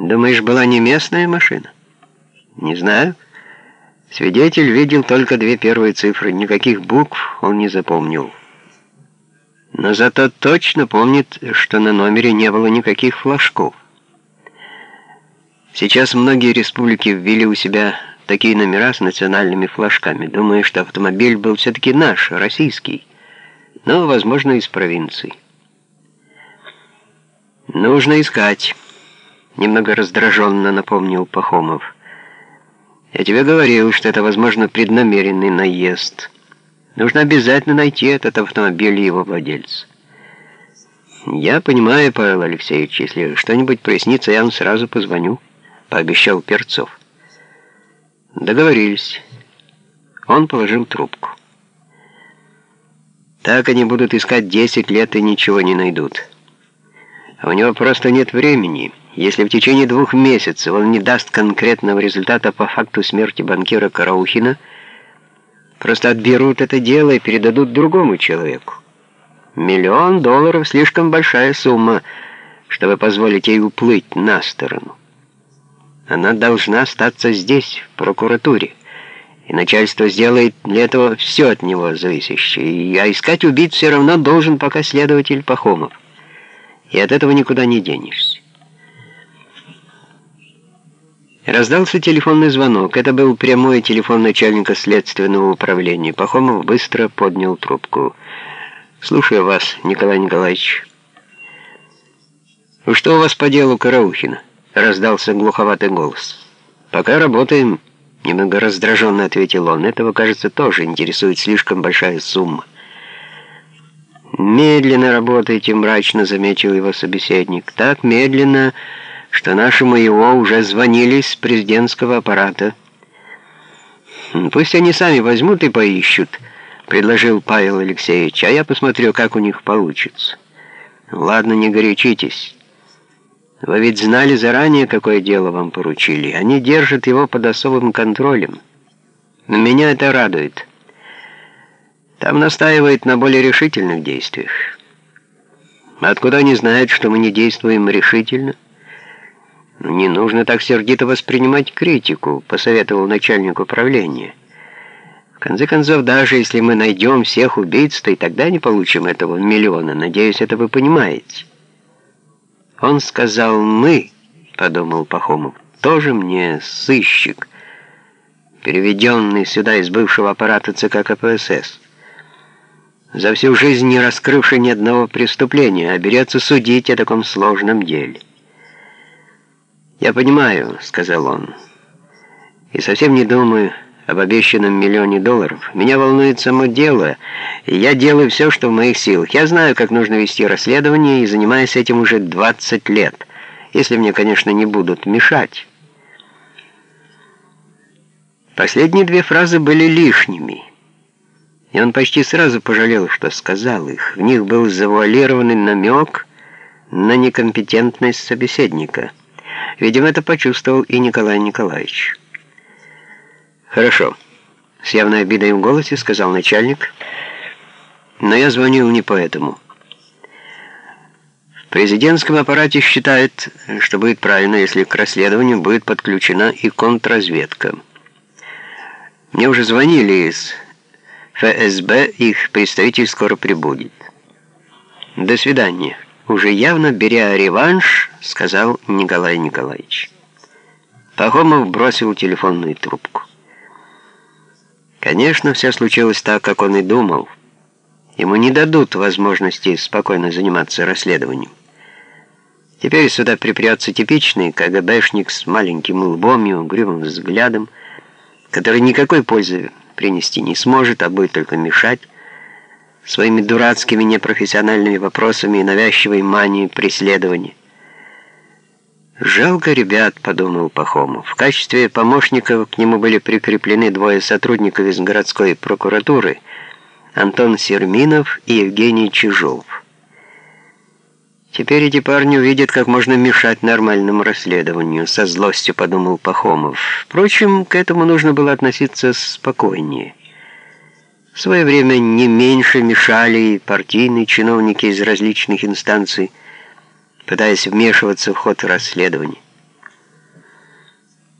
Думаешь, была не местная машина? Не знаю. Свидетель видел только две первые цифры, никаких букв он не запомнил. Но зато точно помнит, что на номере не было никаких флажков. Сейчас многие республики ввели у себя такие номера с национальными флажками, думая, что автомобиль был все-таки наш, российский, но, возможно, из провинции. «Нужно искать», — немного раздраженно напомнил Пахомов. «Я тебе говорил, что это, возможно, преднамеренный наезд. Нужно обязательно найти этот автомобиль и его владельца». «Я понимаю, Павел Алексеевич, если что-нибудь прояснится, я вам сразу позвоню», — пообещал Перцов. «Договорились». Он положил трубку. «Так они будут искать 10 лет и ничего не найдут». У него просто нет времени. Если в течение двух месяцев он не даст конкретного результата по факту смерти банкира Караухина, просто отберут это дело и передадут другому человеку. Миллион долларов — слишком большая сумма, чтобы позволить ей уплыть на сторону. Она должна остаться здесь, в прокуратуре, и начальство сделает для этого все от него зависящее, а искать убийц все равно должен пока следователь Пахомов и от этого никуда не денешься. Раздался телефонный звонок. Это был прямой телефон начальника следственного управления. Пахомов быстро поднял трубку. «Слушаю вас, Николай Николаевич». «Что у вас по делу Караухина?» Раздался глуховатый голос. «Пока работаем», — немного раздраженно ответил он. «Этого, кажется, тоже интересует слишком большая сумма». «Медленно работаете», — мрачно заметил его собеседник. «Так медленно, что нашему его уже звонили с президентского аппарата». «Пусть они сами возьмут и поищут», — предложил Павел Алексеевич, «а я посмотрю, как у них получится». «Ладно, не горячитесь. Вы ведь знали заранее, какое дело вам поручили. Они держат его под особым контролем. Но меня это радует». Там настаивает на более решительных действиях. Откуда они знают, что мы не действуем решительно? Не нужно так сердито воспринимать критику, посоветовал начальник управления. В конце концов, даже если мы найдем всех убийц, то и тогда не получим этого миллиона. Надеюсь, это вы понимаете. Он сказал «мы», подумал Пахомов, тоже мне сыщик, переведенный сюда из бывшего аппарата ЦК КПСС за всю жизнь не раскрывший ни одного преступления, а берется судить о таком сложном деле. «Я понимаю», — сказал он, — «и совсем не думаю об обещанном миллионе долларов. Меня волнует само дело, и я делаю все, что в моих силах. Я знаю, как нужно вести расследование, и занимаюсь этим уже 20 лет, если мне, конечно, не будут мешать». Последние две фразы были лишними. И он почти сразу пожалел, что сказал их. В них был завуалированный намек на некомпетентность собеседника. Видимо, это почувствовал и Николай Николаевич. «Хорошо», — с явной обидой в голосе сказал начальник, «но я звонил не поэтому». В президентском аппарате считают, что будет правильно, если к расследованию будет подключена и контрразведка. Мне уже звонили из ФСБ, их представитель скоро прибудет. До свидания. Уже явно беря реванш, сказал Николай Николаевич. Пахомов бросил телефонную трубку. Конечно, все случилось так, как он и думал. Ему не дадут возможности спокойно заниматься расследованием. Теперь сюда припрется типичный КГБшник с маленьким лбом и угрюмым взглядом, который никакой пользы принести не сможет, а будет только мешать своими дурацкими непрофессиональными вопросами и навязчивой манией преследования. «Жалко ребят», — подумал Пахомов. В качестве помощников к нему были прикреплены двое сотрудников из городской прокуратуры, Антон Серминов и Евгений Чижов. Теперь эти парни увидят, как можно мешать нормальному расследованию, со злостью подумал Пахомов. Впрочем, к этому нужно было относиться спокойнее. В свое время не меньше мешали партийные чиновники из различных инстанций, пытаясь вмешиваться в ход расследования.